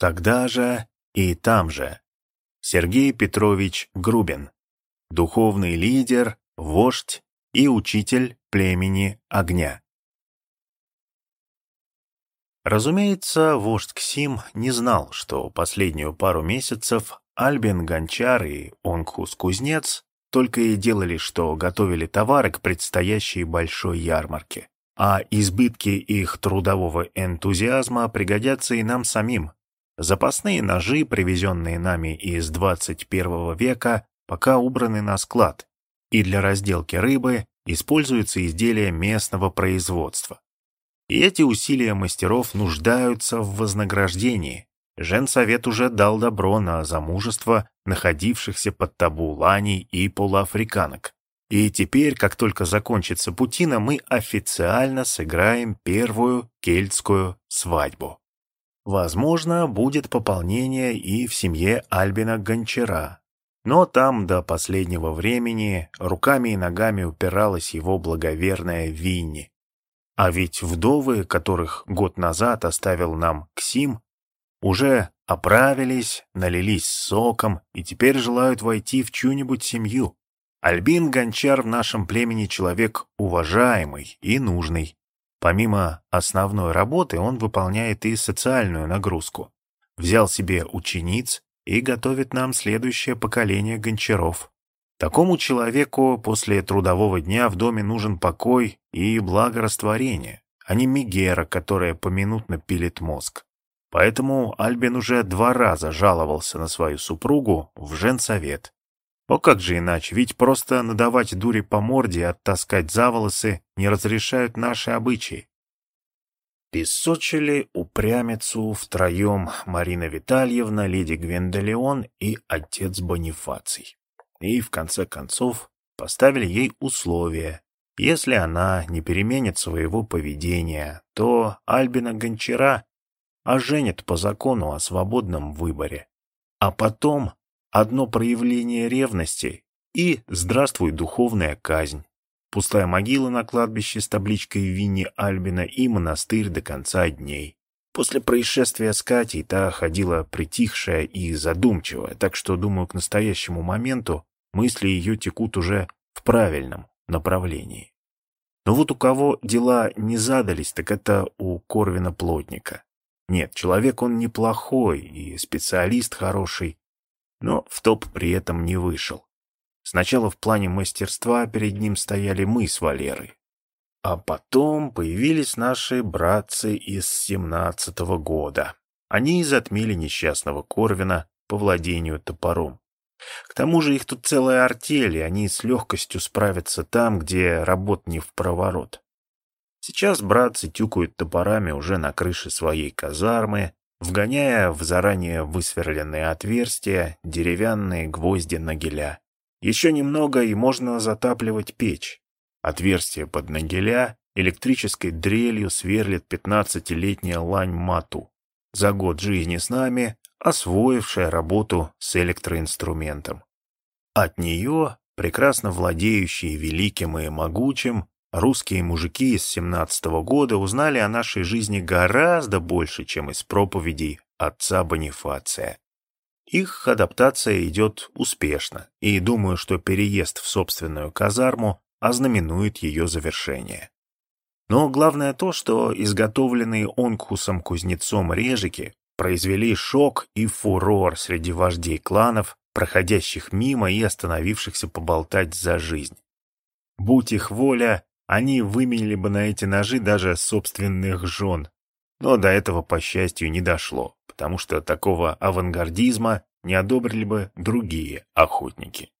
Тогда же и там же Сергей Петрович Грубин, духовный лидер, вождь и учитель племени огня. Разумеется, вождь Ксим не знал, что последнюю пару месяцев Альбин Гончар и Онгхус Кузнец только и делали, что готовили товары к предстоящей большой ярмарке. А избытки их трудового энтузиазма пригодятся и нам самим. Запасные ножи, привезенные нами из 21 века, пока убраны на склад, и для разделки рыбы используются изделия местного производства. И эти усилия мастеров нуждаются в вознаграждении. Женсовет уже дал добро на замужество находившихся под табу ланей и полуафриканок. И теперь, как только закончится путина, мы официально сыграем первую кельтскую свадьбу. Возможно, будет пополнение и в семье Альбина Гончара. Но там до последнего времени руками и ногами упиралась его благоверная Винни. А ведь вдовы, которых год назад оставил нам Ксим, уже оправились, налились соком и теперь желают войти в чью-нибудь семью. Альбин Гончар в нашем племени человек уважаемый и нужный. Помимо основной работы он выполняет и социальную нагрузку. Взял себе учениц и готовит нам следующее поколение гончаров. Такому человеку после трудового дня в доме нужен покой и благорастворение, а не мигера, которая поминутно пилит мозг. Поэтому Альбин уже два раза жаловался на свою супругу в женсовет. О как же иначе, ведь просто надавать дури по морде и оттаскать за волосы не разрешают наши обычаи. Песочили упрямицу втроем Марина Витальевна, леди Гвендолеон и отец Бонифаций и, в конце концов, поставили ей условия. Если она не переменит своего поведения, то Альбина Гончара оженит по закону о свободном выборе. А потом одно проявление ревности и здравствуй духовная казнь. Пустая могила на кладбище с табличкой Винни Альбина и монастырь до конца дней. После происшествия с Катей та ходила притихшая и задумчивая, так что, думаю, к настоящему моменту мысли ее текут уже в правильном направлении. Но вот у кого дела не задались, так это у Корвина Плотника. Нет, человек он неплохой и специалист хороший, но в топ при этом не вышел. Сначала в плане мастерства перед ним стояли мы с Валерой. А потом появились наши братцы из семнадцатого года. Они и затмили несчастного Корвина по владению топором. К тому же их тут целая артель, и они с легкостью справятся там, где работ не в проворот. Сейчас братцы тюкают топорами уже на крыше своей казармы, вгоняя в заранее высверленные отверстия деревянные гвозди нагеля. Еще немного, и можно затапливать печь. Отверстие под нагеля электрической дрелью сверлит пятнадцатилетняя лань мату. За год жизни с нами освоившая работу с электроинструментом. От нее, прекрасно владеющие великим и могучим, русские мужики из 17 -го года узнали о нашей жизни гораздо больше, чем из проповедей отца Бонифация. Их адаптация идет успешно, и думаю, что переезд в собственную казарму ознаменует ее завершение. Но главное то, что изготовленные Онкхусом-кузнецом режики произвели шок и фурор среди вождей кланов, проходящих мимо и остановившихся поболтать за жизнь. Будь их воля, они выменили бы на эти ножи даже собственных жен. Но до этого, по счастью, не дошло, потому что такого авангардизма не одобрили бы другие охотники.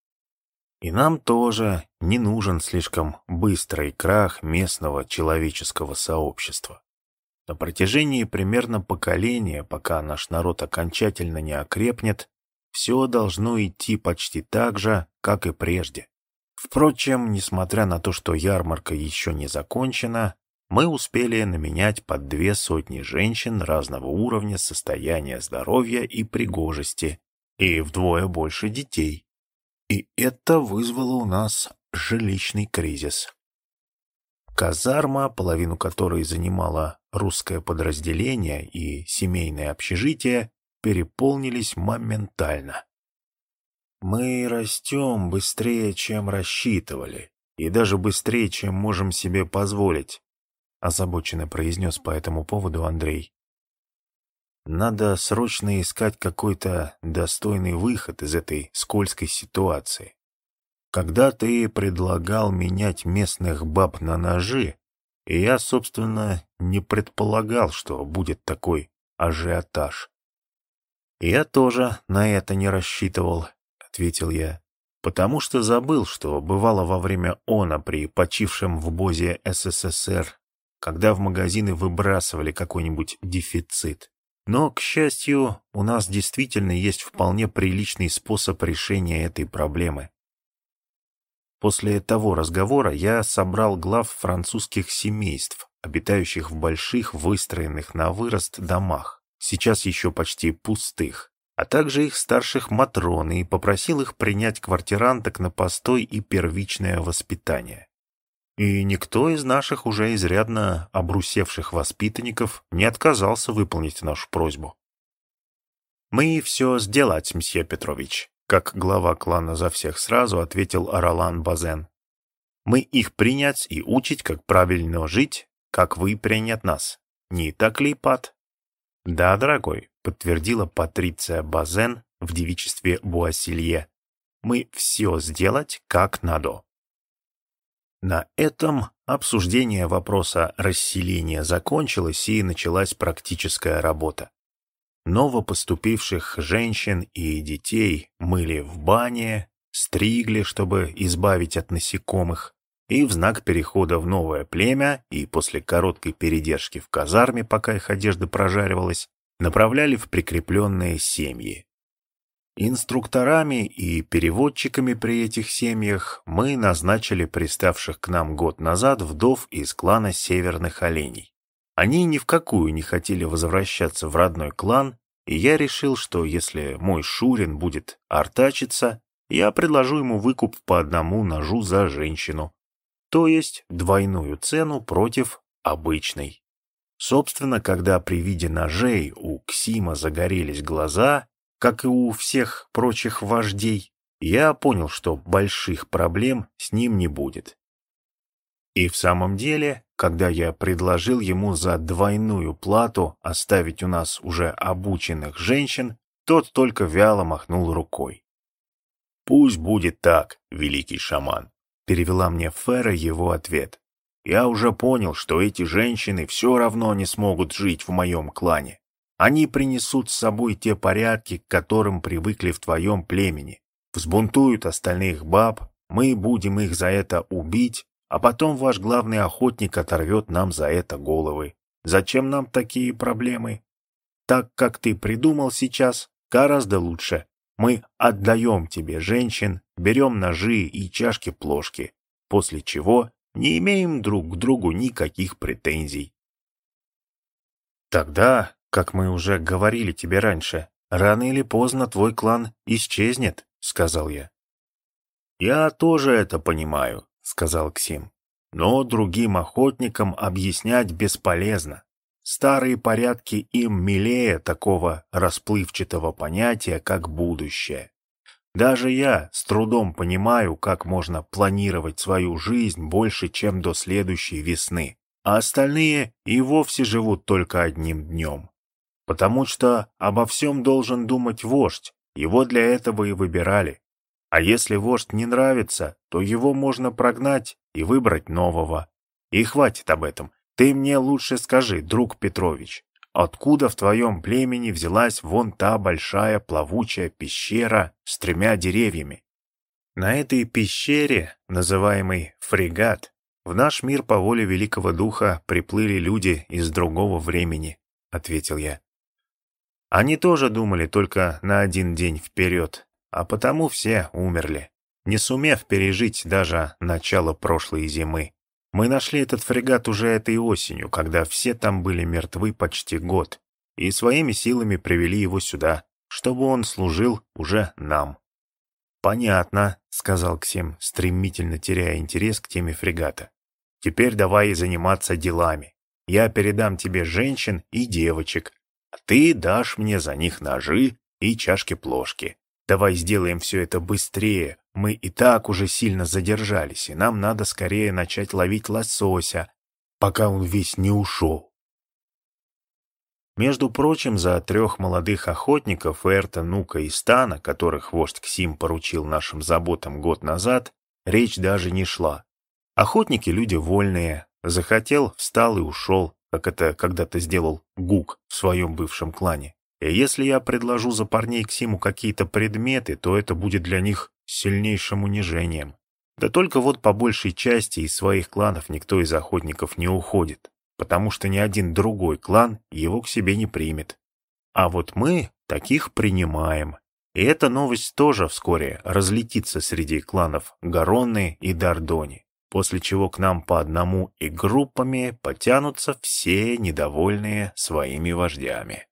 И нам тоже не нужен слишком быстрый крах местного человеческого сообщества. На протяжении примерно поколения, пока наш народ окончательно не окрепнет, все должно идти почти так же, как и прежде. Впрочем, несмотря на то, что ярмарка еще не закончена, мы успели наменять под две сотни женщин разного уровня состояния здоровья и пригожести, и вдвое больше детей. И это вызвало у нас жилищный кризис. Казарма, половину которой занимала русское подразделение и семейное общежитие, переполнились моментально. Мы растем быстрее, чем рассчитывали, и даже быстрее, чем можем себе позволить, озабоченно произнес по этому поводу Андрей. Надо срочно искать какой-то достойный выход из этой скользкой ситуации. Когда ты предлагал менять местных баб на ножи, я, собственно, не предполагал, что будет такой ажиотаж. «Я тоже на это не рассчитывал», — ответил я, «потому что забыл, что бывало во время ОНА при почившем в Бозе СССР, когда в магазины выбрасывали какой-нибудь дефицит. Но, к счастью, у нас действительно есть вполне приличный способ решения этой проблемы. После того разговора я собрал глав французских семейств, обитающих в больших, выстроенных на вырост домах, сейчас еще почти пустых, а также их старших матрон и попросил их принять квартиранток на постой и первичное воспитание. И никто из наших уже изрядно обрусевших воспитанников не отказался выполнить нашу просьбу. «Мы все сделать, мсье Петрович», как глава клана за всех сразу ответил Аралан Базен. «Мы их принять и учить, как правильно жить, как вы принят нас. Не так ли, Пат?» «Да, дорогой», — подтвердила Патриция Базен в девичестве Буассилье. «Мы все сделать как надо». На этом обсуждение вопроса расселения закончилось и началась практическая работа. Новопоступивших женщин и детей мыли в бане, стригли, чтобы избавить от насекомых, и в знак перехода в новое племя и после короткой передержки в казарме, пока их одежда прожаривалась, направляли в прикрепленные семьи. Инструкторами и переводчиками при этих семьях мы назначили приставших к нам год назад вдов из клана Северных Оленей. Они ни в какую не хотели возвращаться в родной клан, и я решил, что если мой Шурин будет артачиться, я предложу ему выкуп по одному ножу за женщину, то есть двойную цену против обычной. Собственно, когда при виде ножей у Ксима загорелись глаза, как и у всех прочих вождей, я понял, что больших проблем с ним не будет. И в самом деле, когда я предложил ему за двойную плату оставить у нас уже обученных женщин, тот только вяло махнул рукой. «Пусть будет так, великий шаман», — перевела мне Фера его ответ. «Я уже понял, что эти женщины все равно не смогут жить в моем клане. Они принесут с собой те порядки, к которым привыкли в твоем племени. Взбунтуют остальных баб, мы будем их за это убить, а потом ваш главный охотник оторвет нам за это головы. Зачем нам такие проблемы? Так, как ты придумал сейчас, гораздо лучше. Мы отдаем тебе женщин, берем ножи и чашки-плошки, после чего не имеем друг к другу никаких претензий. Тогда, как мы уже говорили тебе раньше, рано или поздно твой клан исчезнет, сказал я. Я тоже это понимаю, — сказал Ксим. «Но другим охотникам объяснять бесполезно. Старые порядки им милее такого расплывчатого понятия, как будущее. Даже я с трудом понимаю, как можно планировать свою жизнь больше, чем до следующей весны, а остальные и вовсе живут только одним днем. Потому что обо всем должен думать вождь, его для этого и выбирали. А если вождь не нравится, то его можно прогнать и выбрать нового. И хватит об этом. Ты мне лучше скажи, друг Петрович, откуда в твоем племени взялась вон та большая плавучая пещера с тремя деревьями? На этой пещере, называемой фрегат, в наш мир по воле Великого Духа приплыли люди из другого времени, — ответил я. Они тоже думали только на один день вперед, а потому все умерли, не сумев пережить даже начало прошлой зимы. Мы нашли этот фрегат уже этой осенью, когда все там были мертвы почти год, и своими силами привели его сюда, чтобы он служил уже нам. «Понятно», — сказал Ксим, стремительно теряя интерес к теме фрегата. «Теперь давай заниматься делами. Я передам тебе женщин и девочек, а ты дашь мне за них ножи и чашки-плошки. Давай сделаем все это быстрее, мы и так уже сильно задержались, и нам надо скорее начать ловить лосося, пока он весь не ушел. Между прочим, за трех молодых охотников Эрта, Нука и Стана, которых вождь Ксим поручил нашим заботам год назад, речь даже не шла. Охотники — люди вольные. Захотел — встал и ушел, как это когда-то сделал Гук в своем бывшем клане. И если я предложу за парней Ксиму какие-то предметы, то это будет для них сильнейшим унижением. Да только вот по большей части из своих кланов никто из охотников не уходит, потому что ни один другой клан его к себе не примет. А вот мы таких принимаем. И эта новость тоже вскоре разлетится среди кланов Гаронны и Дардони, после чего к нам по одному и группами потянутся все недовольные своими вождями.